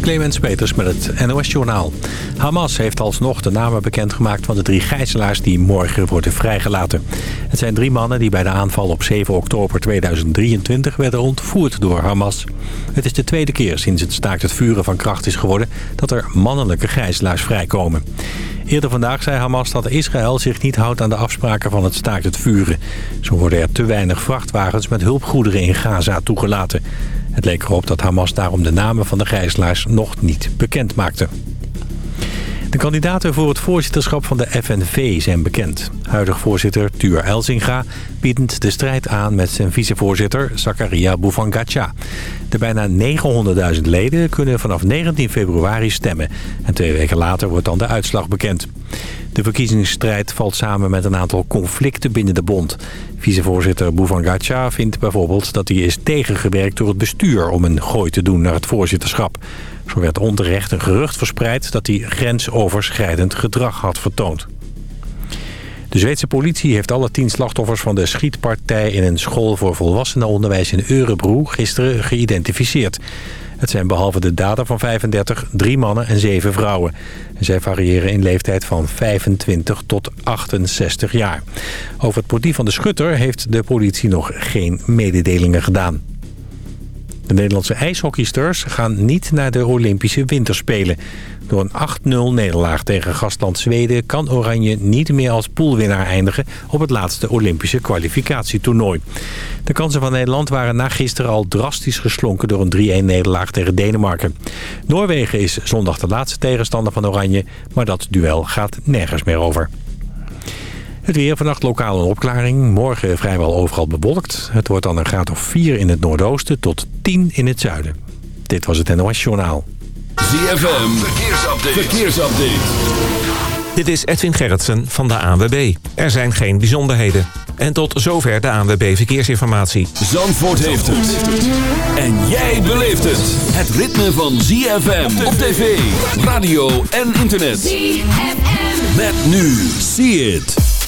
Clemens Peters met het NOS-journaal. Hamas heeft alsnog de namen bekendgemaakt van de drie gijzelaars die morgen worden vrijgelaten. Het zijn drie mannen die bij de aanval op 7 oktober 2023 werden ontvoerd door Hamas. Het is de tweede keer sinds het staakt het vuren van kracht is geworden dat er mannelijke gijzelaars vrijkomen. Eerder vandaag zei Hamas dat Israël zich niet houdt aan de afspraken van het staakt het vuren. Zo worden er te weinig vrachtwagens met hulpgoederen in Gaza toegelaten. Het leek erop dat Hamas daarom de namen van de gijzelaars nog niet bekend maakte. De kandidaten voor het voorzitterschap van de FNV zijn bekend. Huidig voorzitter Tuur Elzinga biedt de strijd aan met zijn vicevoorzitter Zakaria Bouvangacha. De bijna 900.000 leden kunnen vanaf 19 februari stemmen. En twee weken later wordt dan de uitslag bekend. De verkiezingsstrijd valt samen met een aantal conflicten binnen de bond. Vicevoorzitter Bouvangacha vindt bijvoorbeeld dat hij is tegengewerkt door het bestuur... om een gooi te doen naar het voorzitterschap. Zo werd onterecht een gerucht verspreid dat hij grensoverschrijdend gedrag had vertoond. De Zweedse politie heeft alle tien slachtoffers van de schietpartij... in een school voor volwassenenonderwijs in Örebro gisteren geïdentificeerd. Het zijn behalve de dader van 35 drie mannen en zeven vrouwen. zij variëren in leeftijd van 25 tot 68 jaar. Over het motief van de schutter heeft de politie nog geen mededelingen gedaan. De Nederlandse ijshockeysters gaan niet naar de Olympische Winterspelen. Door een 8-0 nederlaag tegen gastland Zweden kan Oranje niet meer als poolwinnaar eindigen op het laatste Olympische kwalificatietoernooi. De kansen van Nederland waren na gisteren al drastisch geslonken door een 3-1 nederlaag tegen Denemarken. Noorwegen is zondag de laatste tegenstander van Oranje, maar dat duel gaat nergens meer over. Het weer vannacht lokaal een opklaring. Morgen vrijwel overal bewolkt. Het wordt dan een graad of 4 in het noordoosten tot 10 in het zuiden. Dit was het NOS Journaal. ZFM, verkeersupdate. verkeersupdate. Dit is Edwin Gerritsen van de ANWB. Er zijn geen bijzonderheden. En tot zover de ANWB Verkeersinformatie. Zandvoort heeft het. En jij beleeft het. Het ritme van ZFM op tv, radio en internet. ZFM. Met nu. See it.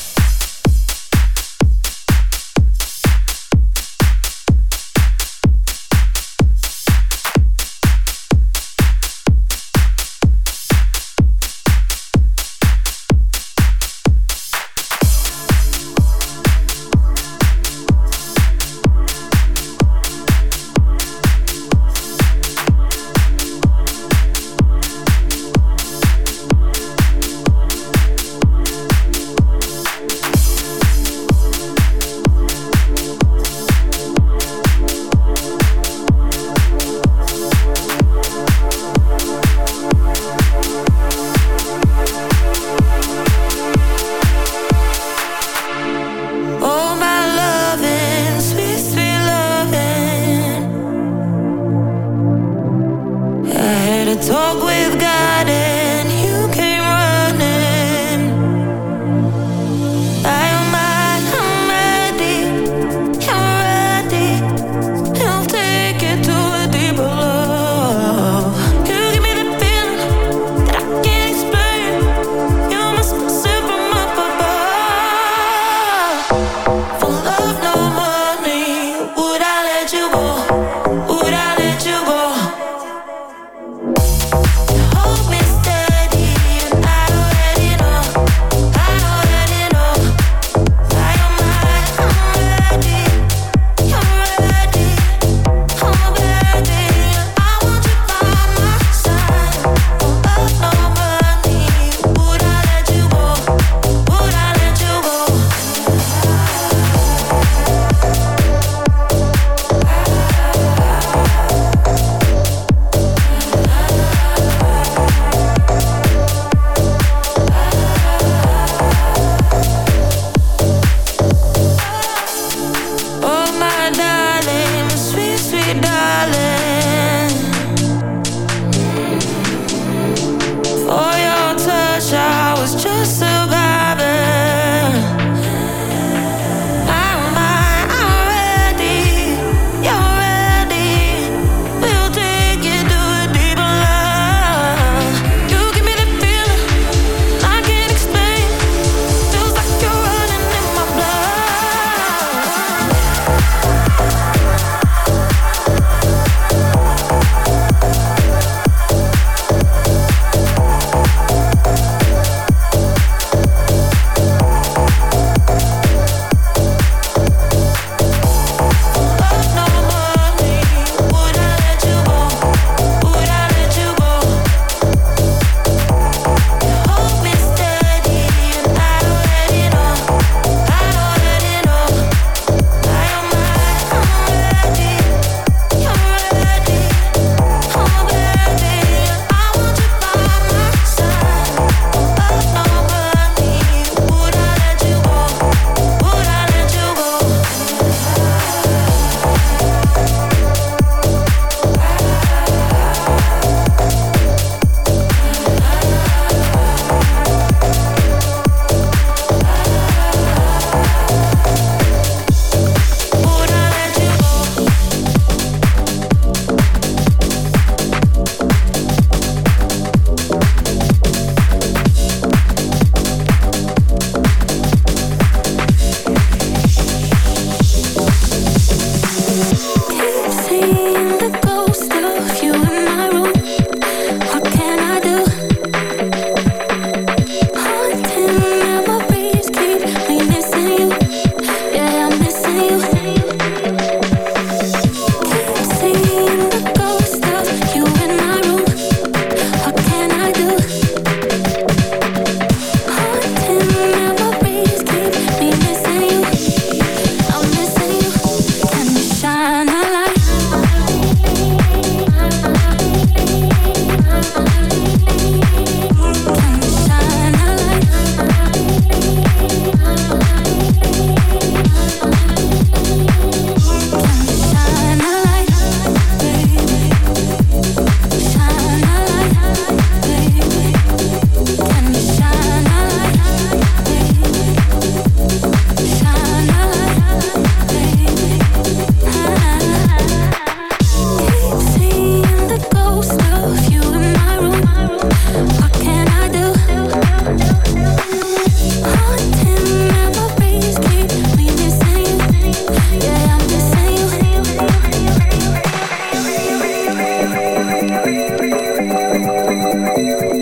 Thank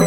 you.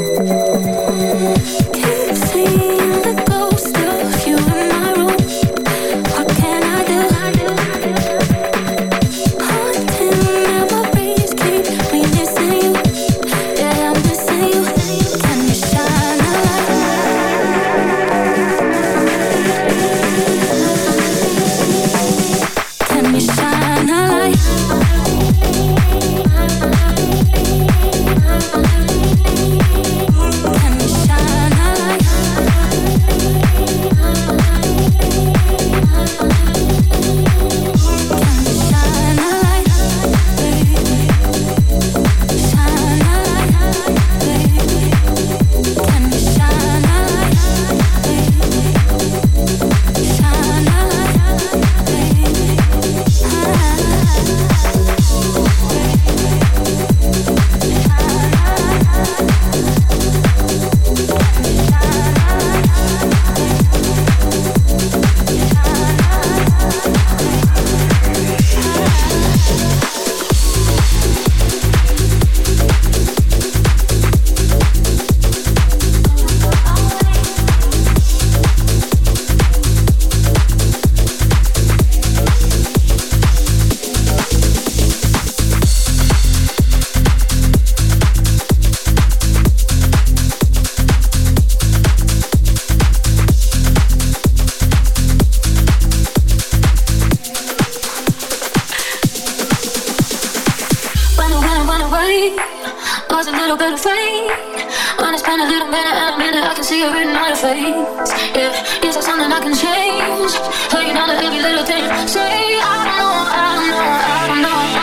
written on your face. Yeah, is that something I can change? Hanging on to every little thing. Say, I don't know, I don't know, I don't know.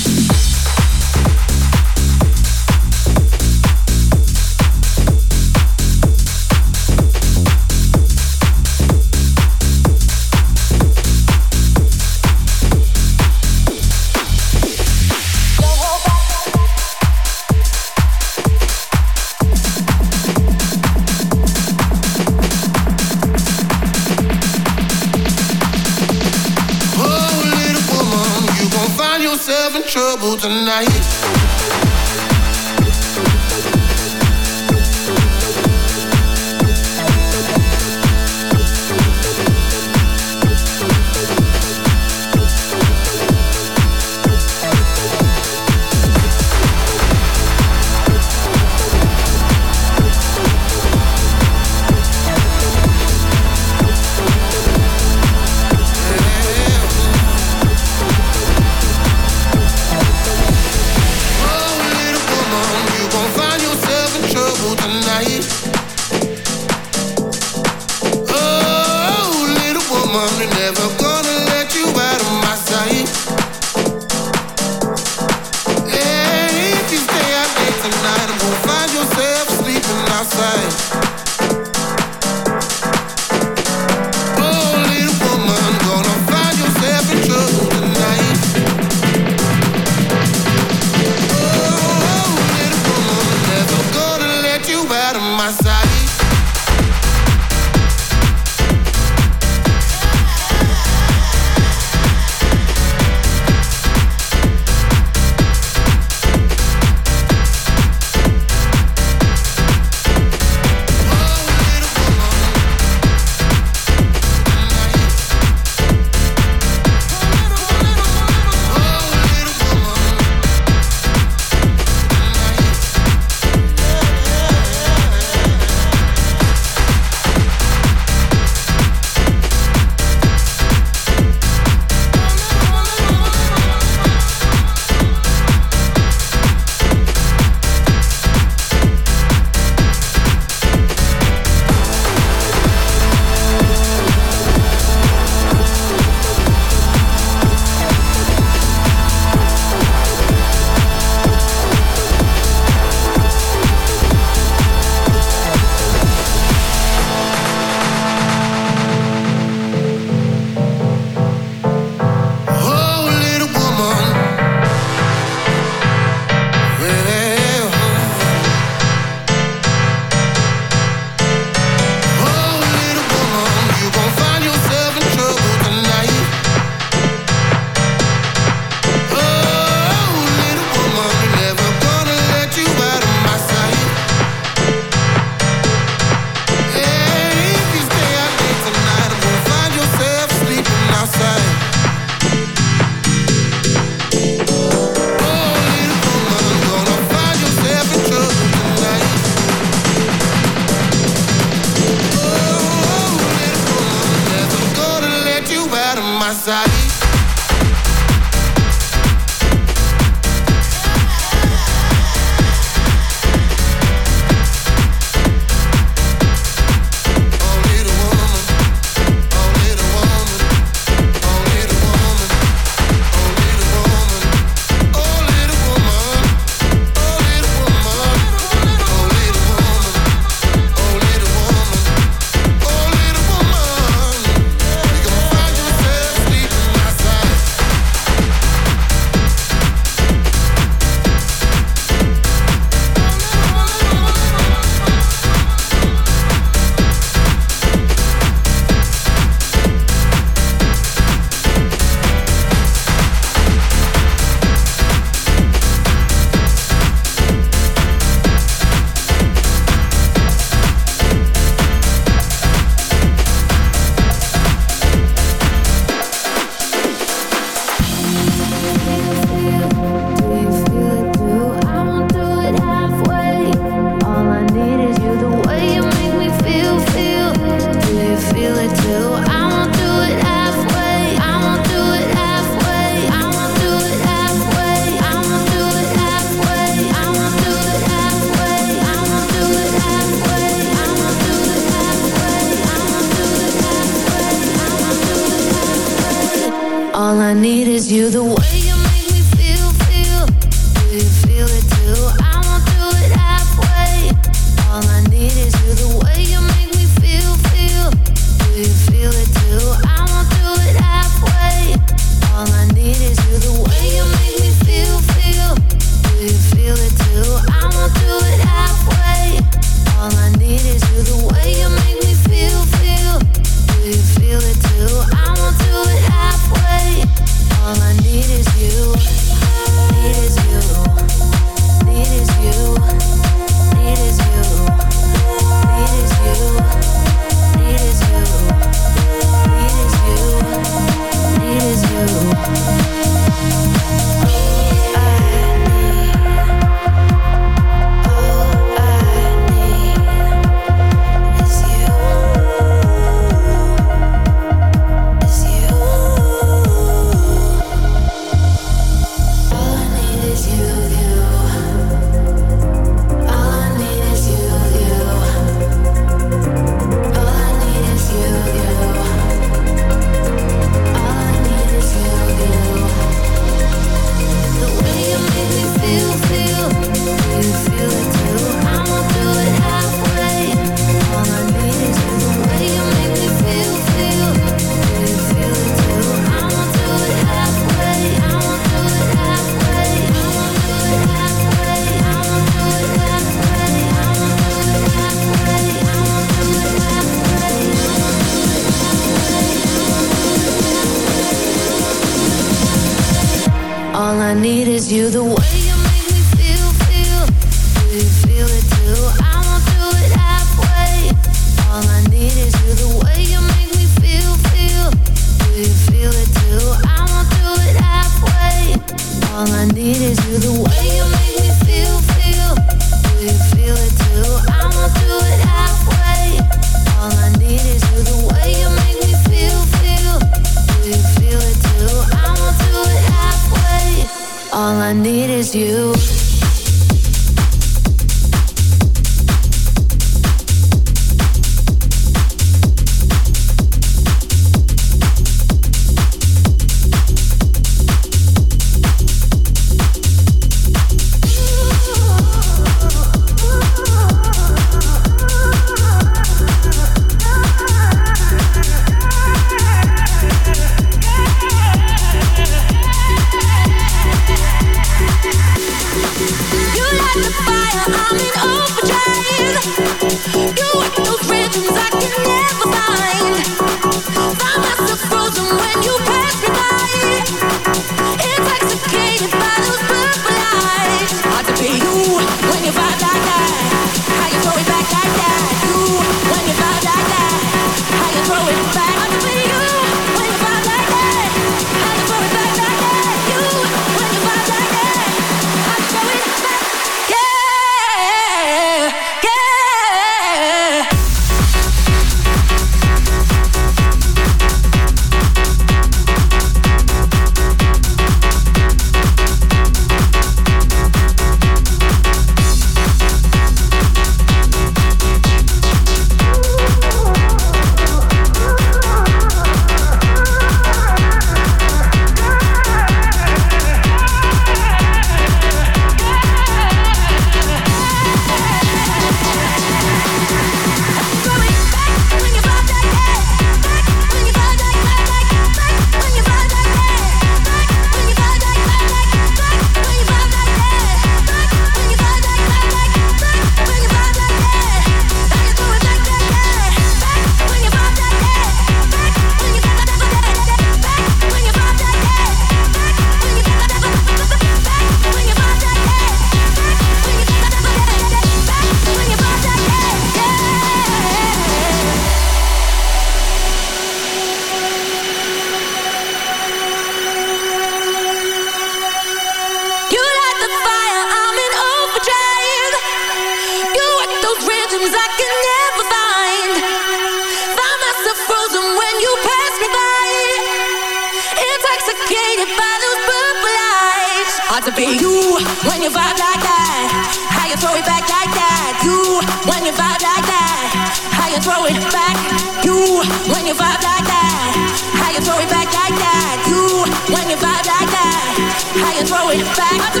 throw it back.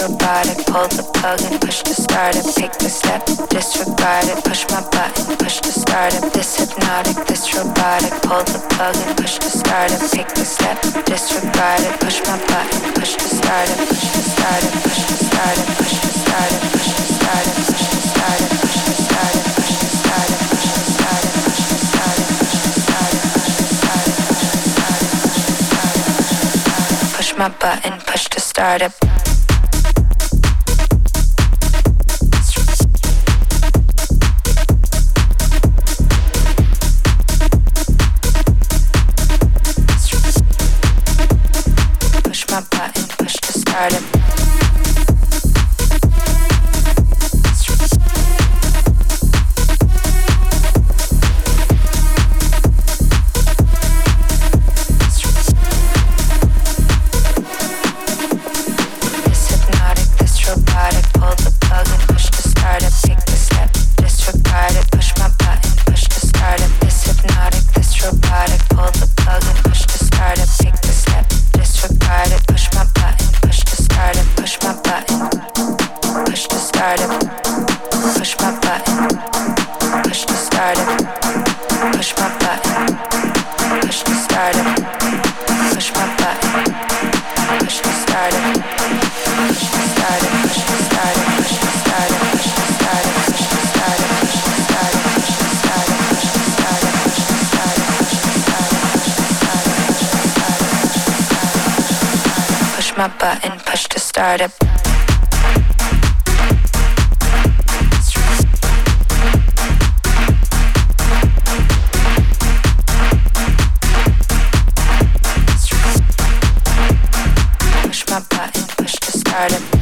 Robotic. Pull the plug and push to start it. Take the step, disregard it. Push my button, push to start it. This hypnotic, this robotic. Pull the plug and push to start it. Take the step, disregard it. Push my button, push to start it. Push to start it. Push to start it. Push to start it. Push to start it. Push to start it. Push to start it. Push to start it. Push to start it. Push to start it. Push to start it. Push to start it. Push my button, push to start it. my button, push to start up. Push my button, push to start up.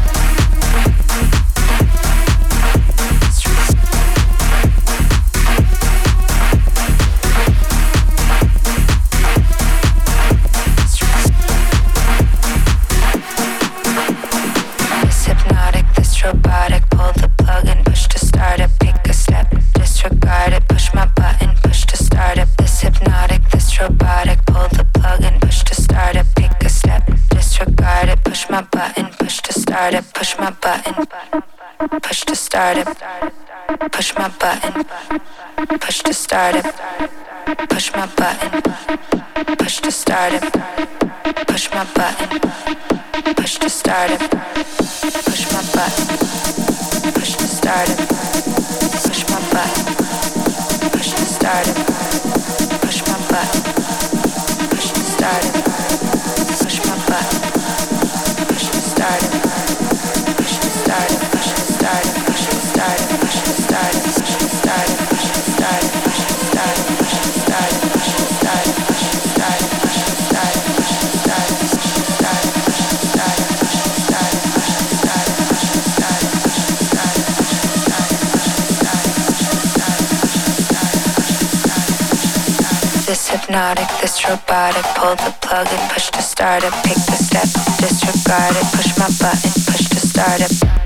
start it. Push my button. Push to start it. Push my button. Push to start it. Push my button. Push to start it. Push my button. Push to start it. Robotic. Pull the plug and push to start it. Pick the step, disregard it. Push my button, push to start it.